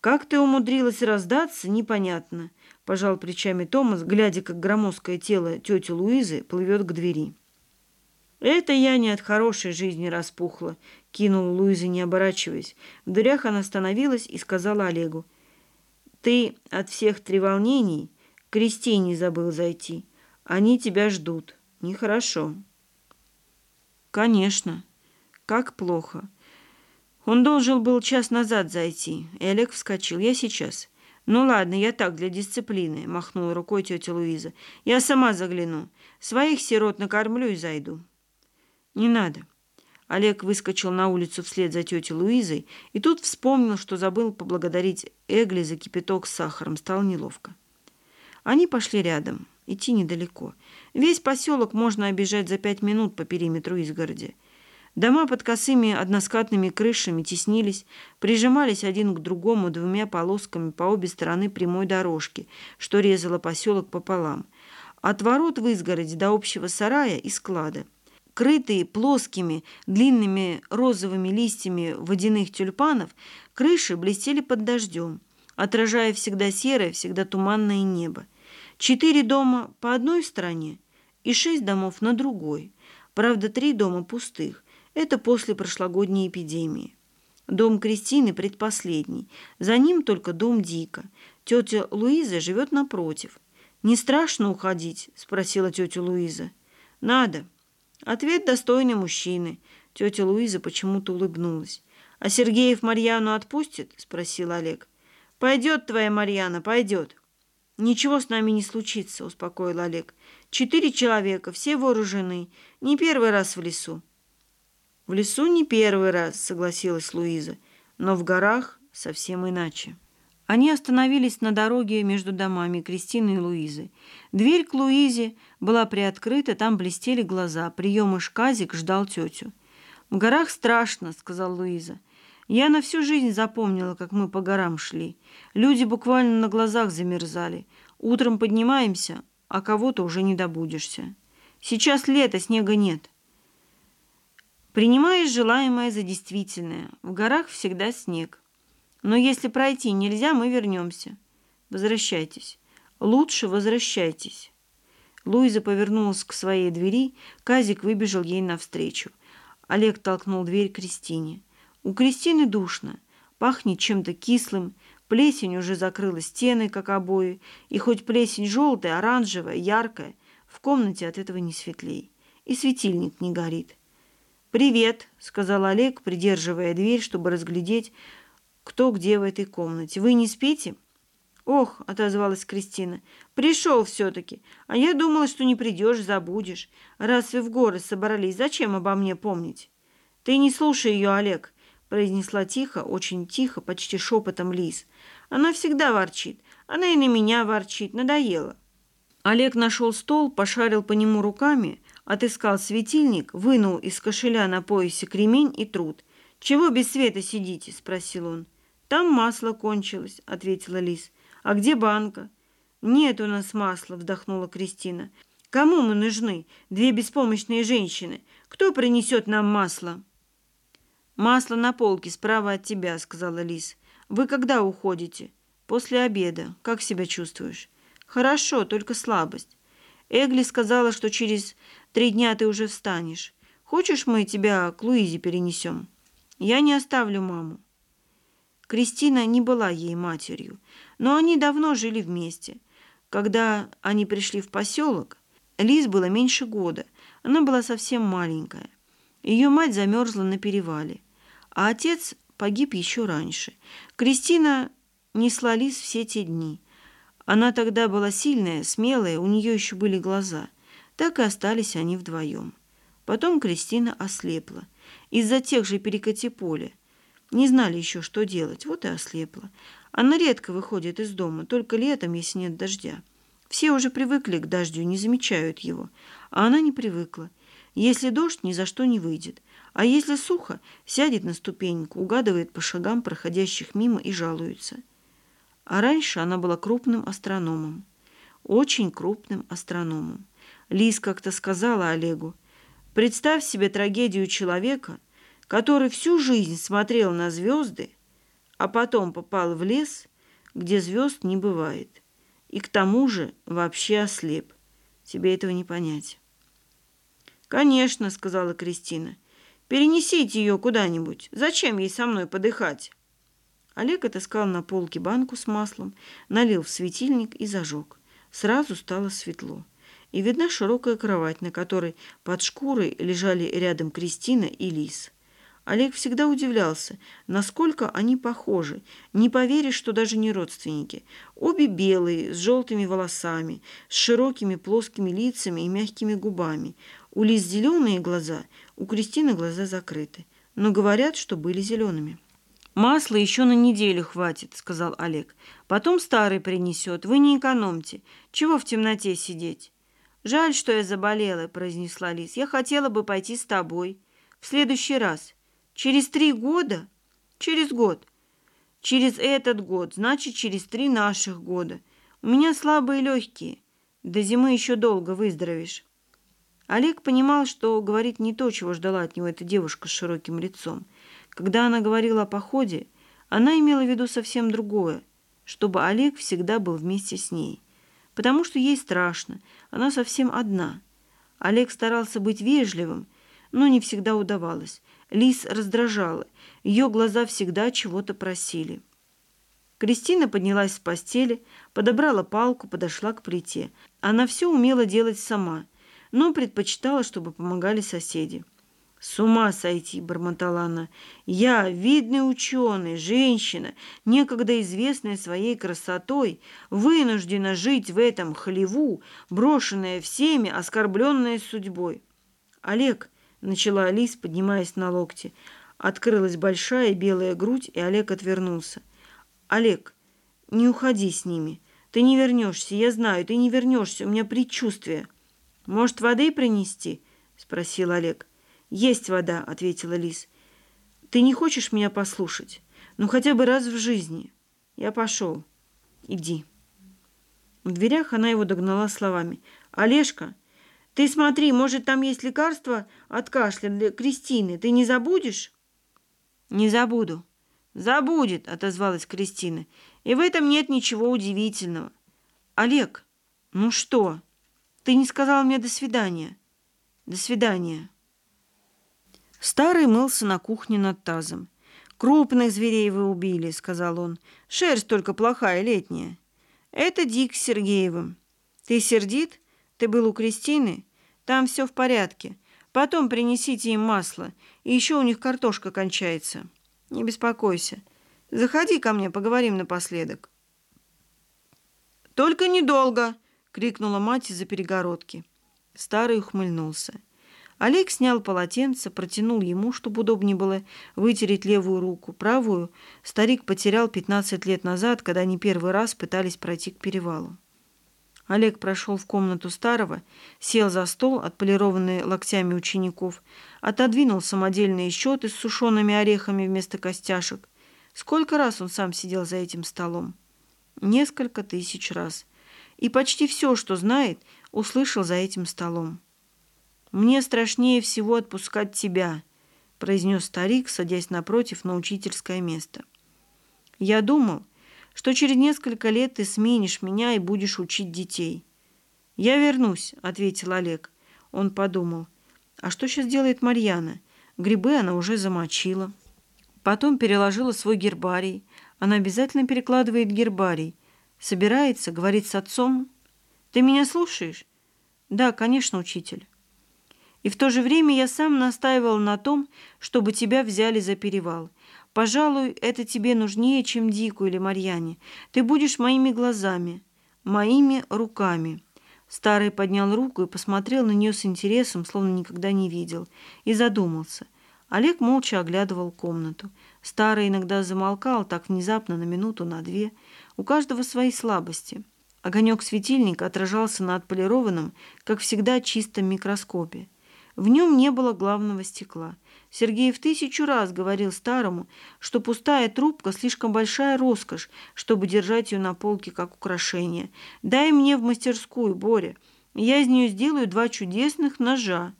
«Как ты умудрилась раздаться, непонятно», — пожал плечами Томас, глядя, как громоздкое тело тети Луизы плывет к двери. «Это я не от хорошей жизни распухла», — кинула Луиза, не оборачиваясь. В дырях она остановилась и сказала Олегу. «Ты от всех треволнений к крестине забыл зайти. Они тебя ждут. Нехорошо». «Конечно. Как плохо. Он должен был час назад зайти». И Олег вскочил. «Я сейчас». «Ну ладно, я так, для дисциплины», — махнула рукой тетя Луиза. «Я сама загляну. Своих сирот накормлю и зайду». «Не надо». Олег выскочил на улицу вслед за тетей Луизой и тут вспомнил, что забыл поблагодарить Эгли за кипяток с сахаром. Стало неловко. Они пошли рядом. Идти недалеко. Весь поселок можно обижать за пять минут по периметру изгороди. Дома под косыми односкатными крышами теснились, прижимались один к другому двумя полосками по обе стороны прямой дорожки, что резала поселок пополам. От ворот в изгороде до общего сарая и склада. Крытые плоскими, длинными розовыми листьями водяных тюльпанов, крыши блестели под дождем, отражая всегда серое, всегда туманное небо. Четыре дома по одной стороне и шесть домов на другой. Правда, три дома пустых. Это после прошлогодней эпидемии. Дом Кристины предпоследний. За ним только дом Дика. Тетя Луиза живет напротив. «Не страшно уходить?» – спросила тетя Луиза. «Надо». Ответ достойный мужчины. Тетя Луиза почему-то улыбнулась. «А Сергеев Марьяну отпустит?» – спросил Олег. «Пойдет твоя Марьяна, пойдет». «Ничего с нами не случится», – успокоил Олег. «Четыре человека, все вооружены. Не первый раз в лесу». «В лесу не первый раз», — согласилась Луиза, «но в горах совсем иначе». Они остановились на дороге между домами Кристины и Луизы. Дверь к Луизе была приоткрыта, там блестели глаза. Приемыш Казик ждал тетю. «В горах страшно», — сказал Луиза. «Я на всю жизнь запомнила, как мы по горам шли. Люди буквально на глазах замерзали. Утром поднимаемся, а кого-то уже не добудешься. Сейчас лето, снега нет». Принимаешь желаемое за действительное. В горах всегда снег. Но если пройти нельзя, мы вернемся. Возвращайтесь. Лучше возвращайтесь. Луиза повернулась к своей двери, Казик выбежал ей навстречу. Олег толкнул дверь Кристине. У Кристины душно, пахнет чем-то кислым, плесень уже закрыла стены, как обои, и хоть плесень желтая, оранжевая, яркая, в комнате от этого не светлей. И светильник не горит. «Привет», — сказал Олег, придерживая дверь, чтобы разглядеть, кто где в этой комнате. «Вы не спите?» «Ох», — отозвалась Кристина, — «пришел все-таки. А я думала, что не придешь, забудешь. Раз вы в горы собрались, зачем обо мне помнить?» «Ты не слушай ее, Олег», — произнесла тихо, очень тихо, почти шепотом Лиз. «Она всегда ворчит. Она и на меня ворчит. Надоело». Олег нашел стол, пошарил по нему руками, Отыскал светильник, вынул из кошеля на поясе кремень и труд. «Чего без света сидите?» – спросил он. «Там масло кончилось», – ответила Лис. «А где банка?» «Нет у нас масла», – вздохнула Кристина. «Кому мы нужны? Две беспомощные женщины. Кто принесет нам масло?» «Масло на полке справа от тебя», – сказала Лис. «Вы когда уходите?» «После обеда. Как себя чувствуешь?» «Хорошо, только слабость. Эгли сказала, что через три дня ты уже встанешь. Хочешь, мы тебя к Луизе перенесем? Я не оставлю маму. Кристина не была ей матерью, но они давно жили вместе. Когда они пришли в поселок, Лиз было меньше года, она была совсем маленькая. Ее мать замерзла на перевале, а отец погиб еще раньше. Кристина несла Лиз все те дни – она тогда была сильная, смелая, у нее еще были глаза. Так и остались они вдвоем. Потом Кристина ослепла. Из-за тех же перекати поля. Не знали еще, что делать, вот и ослепла. Она редко выходит из дома, только летом, если нет дождя. Все уже привыкли к дождю, не замечают его. А она не привыкла. Если дождь, ни за что не выйдет. А если сухо, сядет на ступеньку, угадывает по шагам проходящих мимо и жалуется – а раньше она была крупным астрономом. Очень крупным астрономом. Лиз как-то сказала Олегу, «Представь себе трагедию человека, который всю жизнь смотрел на звезды, а потом попал в лес, где звезд не бывает, и к тому же вообще ослеп. Тебе этого не понять». «Конечно», — сказала Кристина. «Перенесите ее куда-нибудь. Зачем ей со мной подыхать?» Олег отыскал на полке банку с маслом, налил в светильник и зажег. Сразу стало светло. И видна широкая кровать, на которой под шкурой лежали рядом Кристина и Лис. Олег всегда удивлялся, насколько они похожи. Не поверишь, что даже не родственники. Обе белые, с желтыми волосами, с широкими плоскими лицами и мягкими губами. У Лис зеленые глаза, у Кристины глаза закрыты. Но говорят, что были зелеными. «Масла еще на неделю хватит», — сказал Олег. «Потом старый принесет. Вы не экономьте. Чего в темноте сидеть?» «Жаль, что я заболела», — произнесла Лис. «Я хотела бы пойти с тобой. В следующий раз. Через три года?» «Через год». «Через этот год. Значит, через три наших года. У меня слабые легкие. До зимы еще долго выздоровеешь». Олег понимал, что говорит не то, чего ждала от него эта девушка с широким лицом. Когда она говорила о походе, она имела в виду совсем другое, чтобы Олег всегда был вместе с ней. Потому что ей страшно, она совсем одна. Олег старался быть вежливым, но не всегда удавалось. Лис раздражала, ее глаза всегда чего-то просили. Кристина поднялась с постели, подобрала палку, подошла к плите. Она все умела делать сама, но предпочитала, чтобы помогали соседи. «С ума сойти!» – бормотала она. «Я, видный ученый, женщина, некогда известная своей красотой, вынуждена жить в этом хлеву, брошенная всеми, оскорбленная судьбой». «Олег!» – начала Алис, поднимаясь на локте. Открылась большая белая грудь, и Олег отвернулся. «Олег, не уходи с ними. Ты не вернешься, я знаю, ты не вернешься, у меня предчувствие». «Может, воды принести?» – спросил Олег. «Есть вода», — ответила Лис. «Ты не хочешь меня послушать? Ну, хотя бы раз в жизни. Я пошел. Иди». В дверях она его догнала словами. «Олежка, ты смотри, может, там есть лекарство от кашля для Кристины. Ты не забудешь?» «Не забуду». «Забудет», — отозвалась Кристина. «И в этом нет ничего удивительного». «Олег, ну что? Ты не сказал мне «до свидания». «До свидания». Старый мылся на кухне над тазом. «Крупных зверей вы убили», — сказал он. «Шерсть только плохая, летняя». «Это Дик с Сергеевым». «Ты сердит? Ты был у Кристины? Там все в порядке. Потом принесите им масло. И еще у них картошка кончается. Не беспокойся. Заходи ко мне, поговорим напоследок». «Только недолго!» — крикнула мать из-за перегородки. Старый ухмыльнулся. Олег снял полотенце, протянул ему, чтобы удобнее было вытереть левую руку. Правую старик потерял 15 лет назад, когда они первый раз пытались пройти к перевалу. Олег прошел в комнату старого, сел за стол, отполированный локтями учеников, отодвинул самодельные счеты с сушеными орехами вместо костяшек. Сколько раз он сам сидел за этим столом? Несколько тысяч раз. И почти все, что знает, услышал за этим столом. «Мне страшнее всего отпускать тебя», — произнес старик, садясь напротив на учительское место. «Я думал, что через несколько лет ты сменишь меня и будешь учить детей». «Я вернусь», — ответил Олег. Он подумал, «А что сейчас делает Марьяна? Грибы она уже замочила». Потом переложила свой гербарий. Она обязательно перекладывает гербарий. Собирается, говорит с отцом. «Ты меня слушаешь?» «Да, конечно, учитель». И в то же время я сам настаивал на том, чтобы тебя взяли за перевал. Пожалуй, это тебе нужнее, чем Дику или Марьяне. Ты будешь моими глазами, моими руками». Старый поднял руку и посмотрел на нее с интересом, словно никогда не видел, и задумался. Олег молча оглядывал комнату. Старый иногда замолкал так внезапно на минуту, на две. У каждого свои слабости. Огонек светильника отражался на отполированном, как всегда, чистом микроскопе. В нем не было главного стекла. Сергей в тысячу раз говорил старому, что пустая трубка – слишком большая роскошь, чтобы держать ее на полке как украшение. «Дай мне в мастерскую, Боря, я из нее сделаю два чудесных ножа».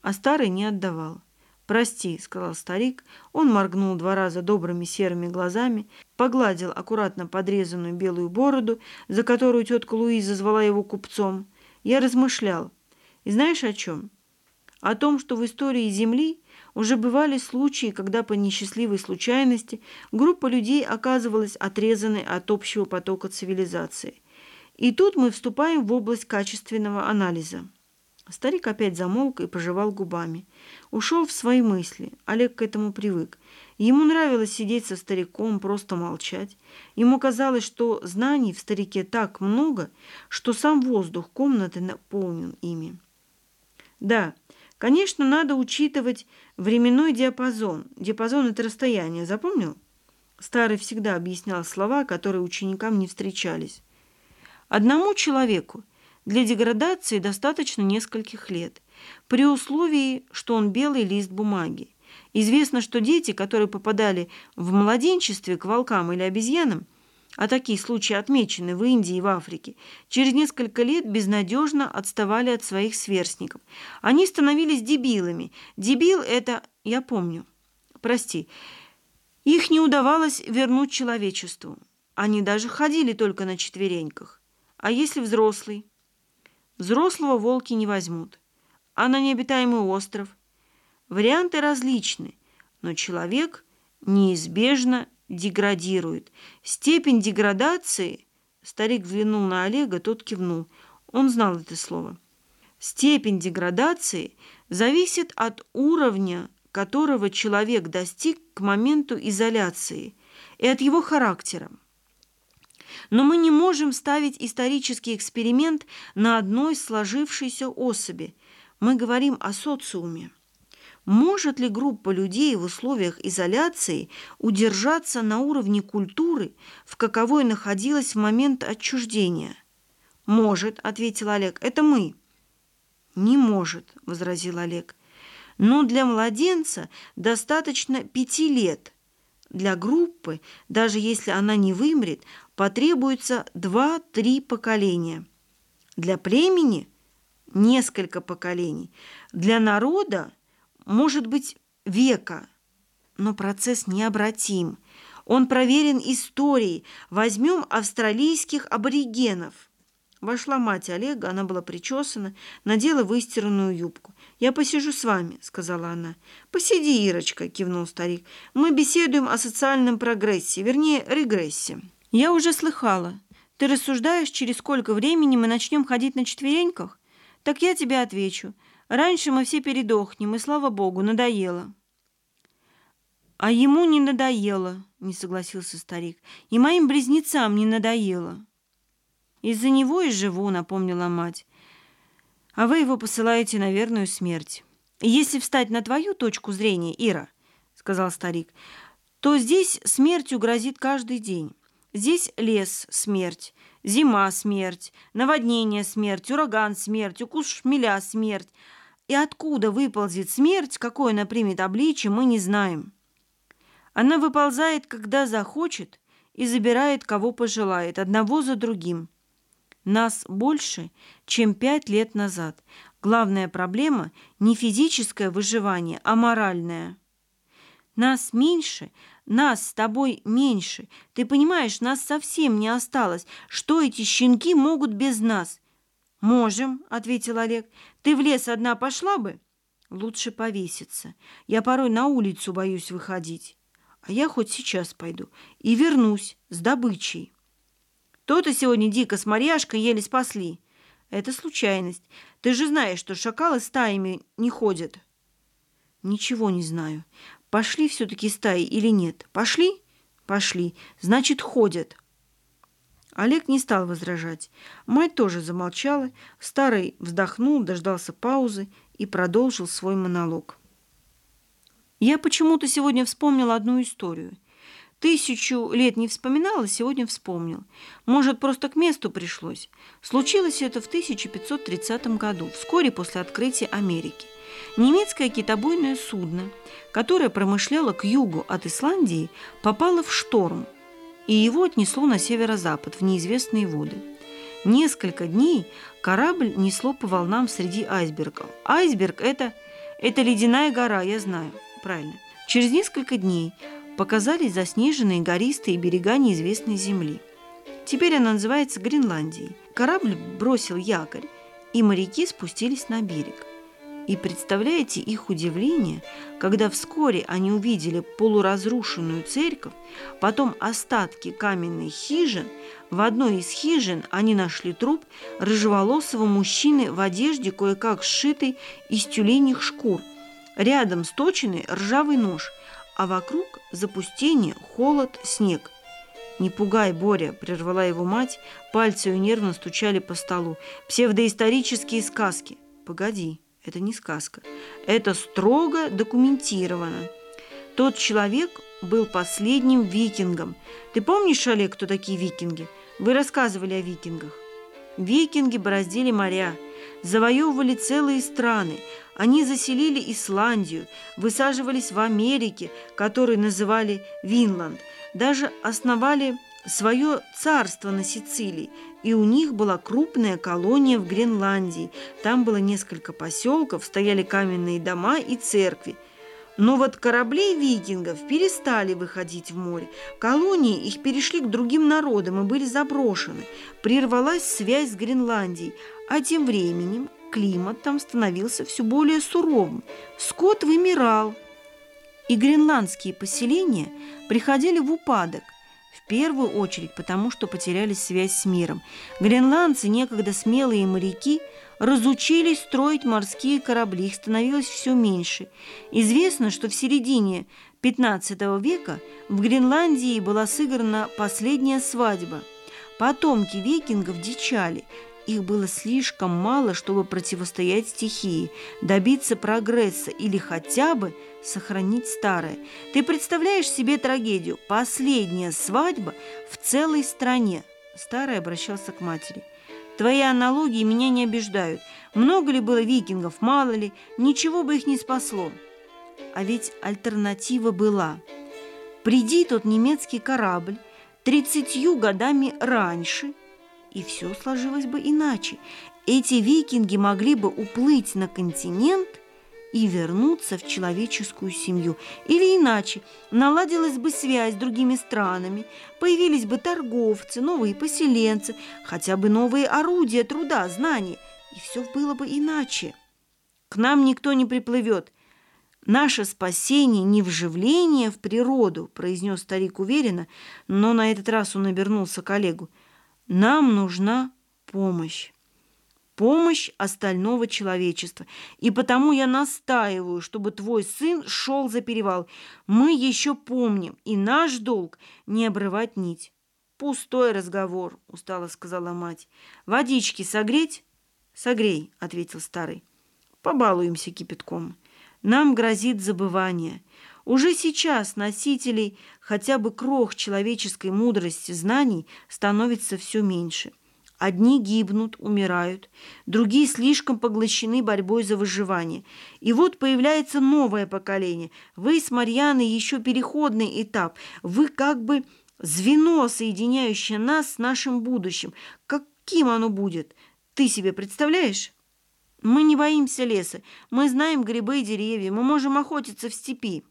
А старый не отдавал. «Прости», — сказал старик. Он моргнул два раза добрыми серыми глазами, погладил аккуратно подрезанную белую бороду, за которую тетка Луиза звала его купцом. Я размышлял. И знаешь о чем? О том, что в истории Земли уже бывали случаи, когда по несчастливой случайности группа людей оказывалась отрезанной от общего потока цивилизации. И тут мы вступаем в область качественного анализа. Старик опять замолк и пожевал губами. Ушел в свои мысли. Олег к этому привык. Ему нравилось сидеть со стариком, просто молчать. Ему казалось, что знаний в старике так много, что сам воздух комнаты наполнен ими. Да, Конечно, надо учитывать временной диапазон. Диапазон – это расстояние, запомнил? Старый всегда объяснял слова, которые ученикам не встречались. Одному человеку для деградации достаточно нескольких лет, при условии, что он белый лист бумаги. Известно, что дети, которые попадали в младенчестве к волкам или обезьянам, а такие случаи отмечены в Индии и в Африке, через несколько лет безнадежно отставали от своих сверстников. Они становились дебилами. Дебил – это, я помню, прости, их не удавалось вернуть человечеству. Они даже ходили только на четвереньках. А если взрослый? Взрослого волки не возьмут. А на необитаемый остров? Варианты различны, но человек неизбежно деградирует. Степень деградации... Старик взглянул на Олега, тот кивнул. Он знал это слово. Степень деградации зависит от уровня, которого человек достиг к моменту изоляции, и от его характера. Но мы не можем ставить исторический эксперимент на одной сложившейся особи. Мы говорим о социуме. Может ли группа людей в условиях изоляции удержаться на уровне культуры, в каковой находилась в момент отчуждения? «Может», — ответил Олег, — «это мы». «Не может», — возразил Олег. «Но для младенца достаточно пяти лет. Для группы, даже если она не вымрет, потребуется два-три поколения. Для племени – несколько поколений. Для народа – может быть, века. Но процесс необратим. Он проверен историей. Возьмем австралийских аборигенов. Вошла мать Олега, она была причесана, надела выстиранную юбку. «Я посижу с вами», — сказала она. «Посиди, Ирочка», — кивнул старик. «Мы беседуем о социальном прогрессе, вернее, регрессе». «Я уже слыхала. Ты рассуждаешь, через сколько времени мы начнем ходить на четвереньках? Так я тебе отвечу. Раньше мы все передохнем, и, слава богу, надоело». «А ему не надоело», — не согласился старик. «И моим близнецам не надоело». «Из-за него и живу», — напомнила мать. «А вы его посылаете на верную смерть». «Если встать на твою точку зрения, Ира», — сказал старик, «то здесь смертью грозит каждый день. Здесь лес – смерть, зима – смерть, наводнение – смерть, ураган – смерть, укус шмеля – смерть, и откуда выползет смерть, какое она примет обличие, мы не знаем. Она выползает, когда захочет, и забирает, кого пожелает, одного за другим. Нас больше, чем пять лет назад. Главная проблема – не физическое выживание, а моральное. Нас меньше, нас с тобой меньше. Ты понимаешь, нас совсем не осталось. Что эти щенки могут без нас – «Можем», — ответил Олег. «Ты в лес одна пошла бы?» «Лучше повеситься. Я порой на улицу боюсь выходить. А я хоть сейчас пойду и вернусь с добычей». «То-то сегодня дико с Марьяшкой еле спасли». «Это случайность. Ты же знаешь, что шакалы стаями не ходят». «Ничего не знаю. Пошли все-таки стаи или нет? Пошли?» «Пошли. Значит, ходят». Олег не стал возражать. Мать тоже замолчала. Старый вздохнул, дождался паузы и продолжил свой монолог. Я почему-то сегодня вспомнил одну историю. Тысячу лет не вспоминала, сегодня вспомнил. Может, просто к месту пришлось. Случилось это в 1530 году, вскоре после открытия Америки. Немецкое китобойное судно, которое промышляло к югу от Исландии, попало в шторм – и его отнесло на северо-запад, в неизвестные воды. Несколько дней корабль несло по волнам среди айсбергов. Айсберг – это, это ледяная гора, я знаю, правильно. Через несколько дней показались заснеженные гористые берега неизвестной земли. Теперь она называется Гренландией. Корабль бросил якорь, и моряки спустились на берег. И представляете их удивление, когда вскоре они увидели полуразрушенную церковь, потом остатки каменных хижин. В одной из хижин они нашли труп рыжеволосого мужчины в одежде, кое-как сшитой из тюленьих шкур. Рядом сточенный ржавый нож, а вокруг запустение, холод, снег. «Не пугай, Боря!» – прервала его мать, пальцы ее нервно стучали по столу. «Псевдоисторические сказки!» «Погоди!» Это не сказка. Это строго документировано. Тот человек был последним викингом. Ты помнишь, Олег, кто такие викинги? Вы рассказывали о викингах. Викинги бороздили моря, завоевывали целые страны. Они заселили Исландию, высаживались в Америке, которую называли Винланд. Даже основали свое царство на Сицилии, и у них была крупная колония в Гренландии. Там было несколько поселков, стояли каменные дома и церкви. Но вот корабли викингов перестали выходить в море. Колонии их перешли к другим народам и были заброшены. Прервалась связь с Гренландией, а тем временем климат там становился все более суровым. Скот вымирал, и гренландские поселения приходили в упадок. В первую очередь потому, что потеряли связь с миром. Гренландцы, некогда смелые моряки, разучились строить морские корабли, их становилось все меньше. Известно, что в середине XV века в Гренландии была сыграна последняя свадьба. Потомки викингов дичали, их было слишком мало, чтобы противостоять стихии, добиться прогресса или хотя бы сохранить старое. Ты представляешь себе трагедию? Последняя свадьба в целой стране. Старый обращался к матери. Твои аналогии меня не обиждают. Много ли было викингов, мало ли, ничего бы их не спасло. А ведь альтернатива была. Приди тот немецкий корабль тридцатью годами раньше – и все сложилось бы иначе. Эти викинги могли бы уплыть на континент и вернуться в человеческую семью. Или иначе, наладилась бы связь с другими странами, появились бы торговцы, новые поселенцы, хотя бы новые орудия труда, знаний, и все было бы иначе. К нам никто не приплывет. Наше спасение не вживление в природу, произнес старик уверенно, но на этот раз он обернулся к коллегу. Нам нужна помощь. Помощь остального человечества. И потому я настаиваю, чтобы твой сын шел за перевал. Мы еще помним, и наш долг не обрывать нить. «Пустой разговор», — устало сказала мать. «Водички согреть?» «Согрей», — ответил старый. «Побалуемся кипятком. Нам грозит забывание. Уже сейчас носителей хотя бы крох человеческой мудрости знаний становится все меньше. Одни гибнут, умирают, другие слишком поглощены борьбой за выживание. И вот появляется новое поколение. Вы с Марьяной еще переходный этап. Вы как бы звено, соединяющее нас с нашим будущим. Каким оно будет? Ты себе представляешь? Мы не боимся леса. Мы знаем грибы и деревья. Мы можем охотиться в степи.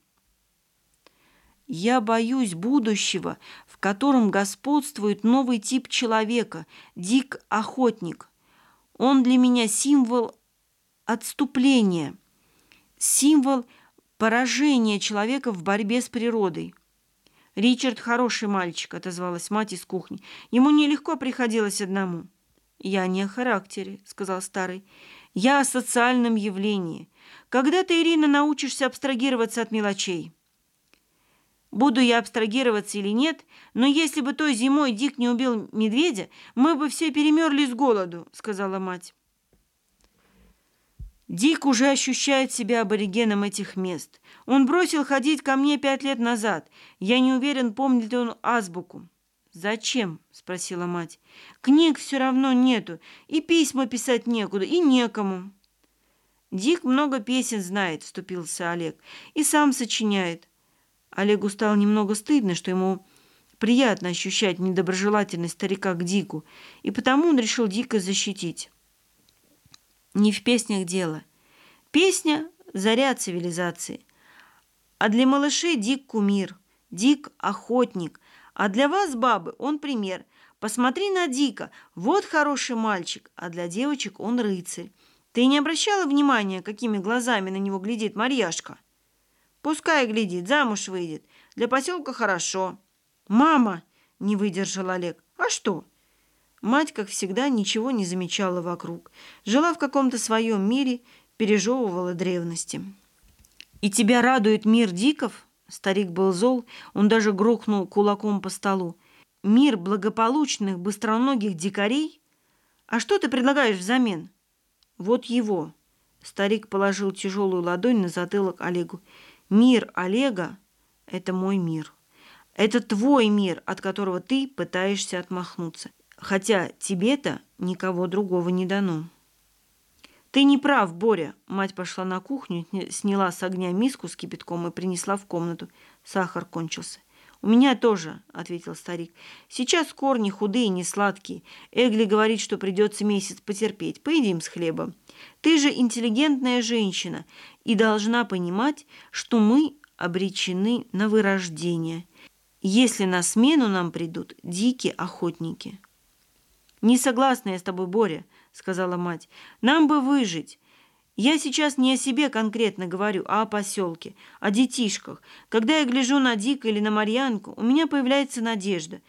Я боюсь будущего, в котором господствует новый тип человека – дик-охотник. Он для меня символ отступления, символ поражения человека в борьбе с природой. «Ричард хороший мальчик», – отозвалась мать из кухни. «Ему нелегко приходилось одному». «Я не о характере», – сказал старый. «Я о социальном явлении. Когда ты, Ирина, научишься абстрагироваться от мелочей?» Буду я абстрагироваться или нет, но если бы той зимой Дик не убил медведя, мы бы все перемерли с голоду», — сказала мать. Дик уже ощущает себя аборигеном этих мест. Он бросил ходить ко мне пять лет назад. Я не уверен, помнит ли он азбуку. «Зачем?» – спросила мать. «Книг все равно нету, и письма писать некуда, и некому». «Дик много песен знает», – вступился Олег, – «и сам сочиняет. Олегу стало немного стыдно, что ему приятно ощущать недоброжелательность старика к Дику, и потому он решил Дика защитить. Не в песнях дело. Песня – заря цивилизации. А для малышей Дик – кумир, Дик – охотник, а для вас, бабы, он пример. Посмотри на Дика, вот хороший мальчик, а для девочек он рыцарь. Ты не обращала внимания, какими глазами на него глядит Марьяшка? Пускай глядит, замуж выйдет. Для поселка хорошо. Мама, не выдержал Олег. А что? Мать, как всегда, ничего не замечала вокруг. Жила в каком-то своем мире, пережевывала древности. «И тебя радует мир диков?» Старик был зол, он даже грохнул кулаком по столу. «Мир благополучных, быстроногих дикарей? А что ты предлагаешь взамен?» «Вот его». Старик положил тяжелую ладонь на затылок Олегу. Мир Олега Это мой мир. Это твой мир, от которого ты пытаешься отмахнуться. Хотя тебе-то никого другого не дано. «Ты не прав, Боря!» Мать пошла на кухню, сняла с огня миску с кипятком и принесла в комнату. Сахар кончился. «У меня тоже», — ответил старик. «Сейчас корни худые, не сладкие. Эгли говорит, что придется месяц потерпеть. Поедим с хлебом. Ты же интеллигентная женщина и должна понимать, что мы обречены на вырождение, если на смену нам придут дикие охотники». «Не согласна я с тобой, Боря», сказала мать. «Нам бы выжить. Я сейчас не о себе конкретно говорю, а о поселке, о детишках. Когда я гляжу на Дика или на Марьянку, у меня появляется надежда.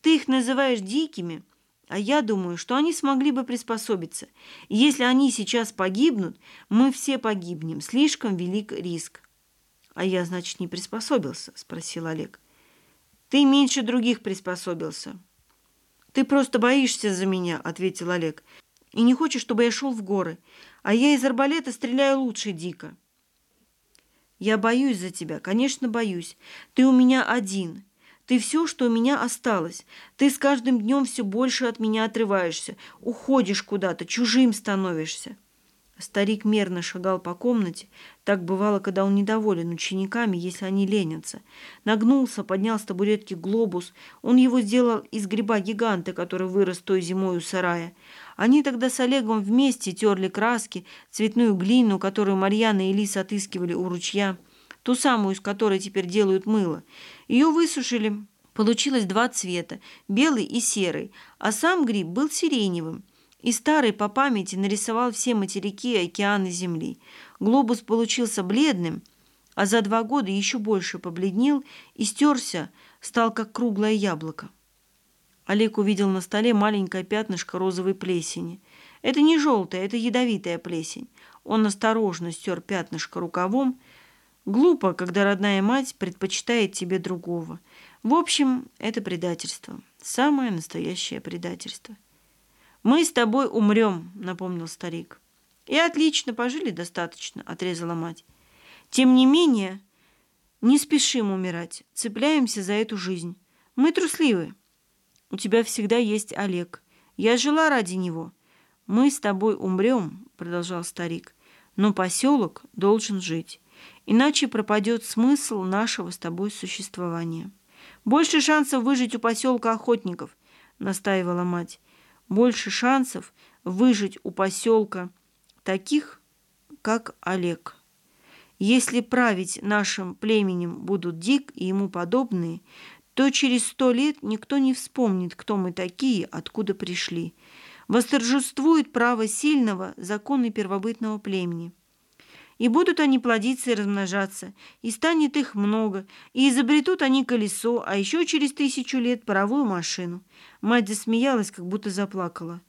Ты их называешь дикими, а я думаю, что они смогли бы приспособиться. Если они сейчас погибнут, мы все погибнем. Слишком велик риск». «А я, значит, не приспособился?» – спросил Олег. «Ты меньше других приспособился». «Ты просто боишься за меня», – ответил Олег и не хочешь, чтобы я шел в горы, а я из арбалета стреляю лучше дико. Я боюсь за тебя, конечно, боюсь. Ты у меня один. Ты все, что у меня осталось. Ты с каждым днем все больше от меня отрываешься, уходишь куда-то, чужим становишься. Старик мерно шагал по комнате. Так бывало, когда он недоволен учениками, если они ленятся. Нагнулся, поднял с табуретки глобус. Он его сделал из гриба гиганта, который вырос той зимой у сарая. Они тогда с Олегом вместе терли краски, цветную глину, которую Марьяна и Лис отыскивали у ручья, ту самую, из которой теперь делают мыло. Ее высушили. Получилось два цвета – белый и серый, а сам гриб был сиреневым. И старый по памяти нарисовал все материки океаны Земли. Глобус получился бледным, а за два года еще больше побледнел и стерся, стал как круглое яблоко. Олег увидел на столе маленькое пятнышко розовой плесени. Это не желтая, это ядовитая плесень. Он осторожно стер пятнышко рукавом. Глупо, когда родная мать предпочитает тебе другого. В общем, это предательство. Самое настоящее предательство. «Мы с тобой умрем», — напомнил старик. «И отлично, пожили достаточно», — отрезала мать. «Тем не менее, не спешим умирать, цепляемся за эту жизнь. Мы трусливы». У тебя всегда есть Олег. Я жила ради него. Мы с тобой умрем, продолжал старик, но поселок должен жить. Иначе пропадет смысл нашего с тобой существования. Больше шансов выжить у поселка охотников, настаивала мать. Больше шансов выжить у поселка таких, как Олег. Если править нашим племенем будут Дик и ему подобные, то через сто лет никто не вспомнит, кто мы такие, откуда пришли. Восторжествует право сильного, законы первобытного племени. И будут они плодиться и размножаться, и станет их много, и изобретут они колесо, а еще через тысячу лет паровую машину. Мать засмеялась, как будто заплакала.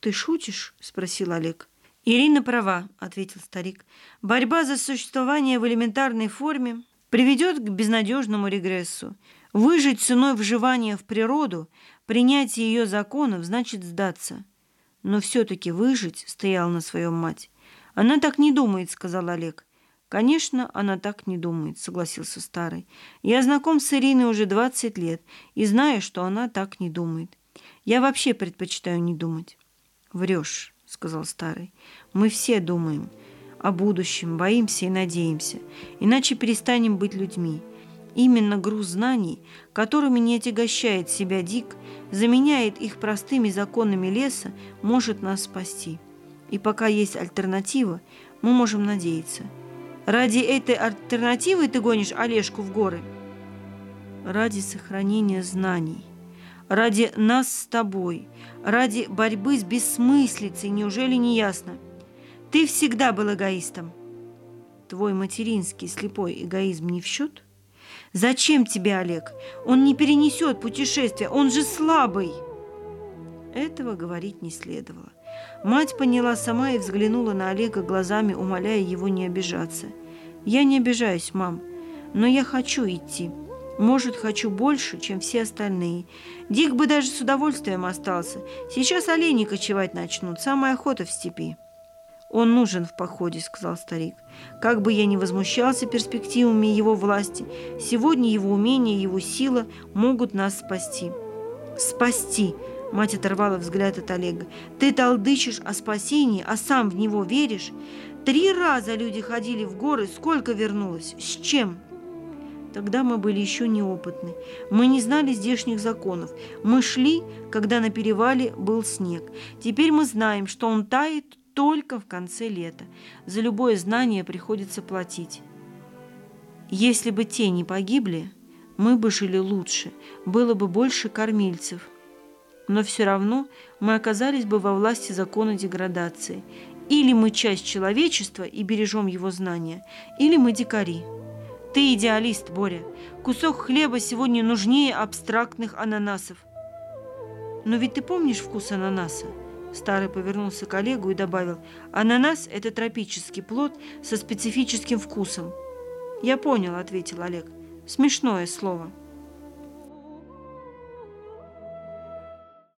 «Ты шутишь?» – спросил Олег. «Ирина права», – ответил старик. «Борьба за существование в элементарной форме приведет к безнадежному регрессу. Выжить ценой вживания в природу, принятие ее законов, значит сдаться. Но все-таки выжить стоял на своем мать. Она так не думает, сказал Олег. Конечно, она так не думает, согласился старый. Я знаком с Ириной уже 20 лет и знаю, что она так не думает. Я вообще предпочитаю не думать. Врешь, сказал старый. Мы все думаем о будущем, боимся и надеемся, иначе перестанем быть людьми. Именно груз знаний, которыми не отягощает себя Дик, заменяет их простыми законами леса, может нас спасти. И пока есть альтернатива, мы можем надеяться. Ради этой альтернативы ты гонишь Олежку в горы? Ради сохранения знаний. Ради нас с тобой. Ради борьбы с бессмыслицей. Неужели не ясно? Ты всегда был эгоистом. Твой материнский слепой эгоизм не в счет? — «Зачем тебе, Олег? Он не перенесет путешествия, он же слабый!» Этого говорить не следовало. Мать поняла сама и взглянула на Олега глазами, умоляя его не обижаться. «Я не обижаюсь, мам, но я хочу идти. Может, хочу больше, чем все остальные. Дик бы даже с удовольствием остался. Сейчас олени кочевать начнут, самая охота в степи». «Он нужен в походе», — сказал старик. «Как бы я ни возмущался перспективами его власти, сегодня его умение его сила могут нас спасти». «Спасти!» — мать оторвала взгляд от Олега. «Ты толдычишь о спасении, а сам в него веришь? Три раза люди ходили в горы, сколько вернулось? С чем?» Тогда мы были еще неопытны. Мы не знали здешних законов. Мы шли, когда на перевале был снег. Теперь мы знаем, что он тает только в конце лета. За любое знание приходится платить. Если бы те не погибли, мы бы жили лучше, было бы больше кормильцев. Но все равно мы оказались бы во власти закона деградации. Или мы часть человечества и бережем его знания, или мы дикари. Ты идеалист, Боря. Кусок хлеба сегодня нужнее абстрактных ананасов. Но ведь ты помнишь вкус ананаса? Старый повернулся к Олегу и добавил, «Ананас – это тропический плод со специфическим вкусом». «Я понял», – ответил Олег. «Смешное слово».